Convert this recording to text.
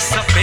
सब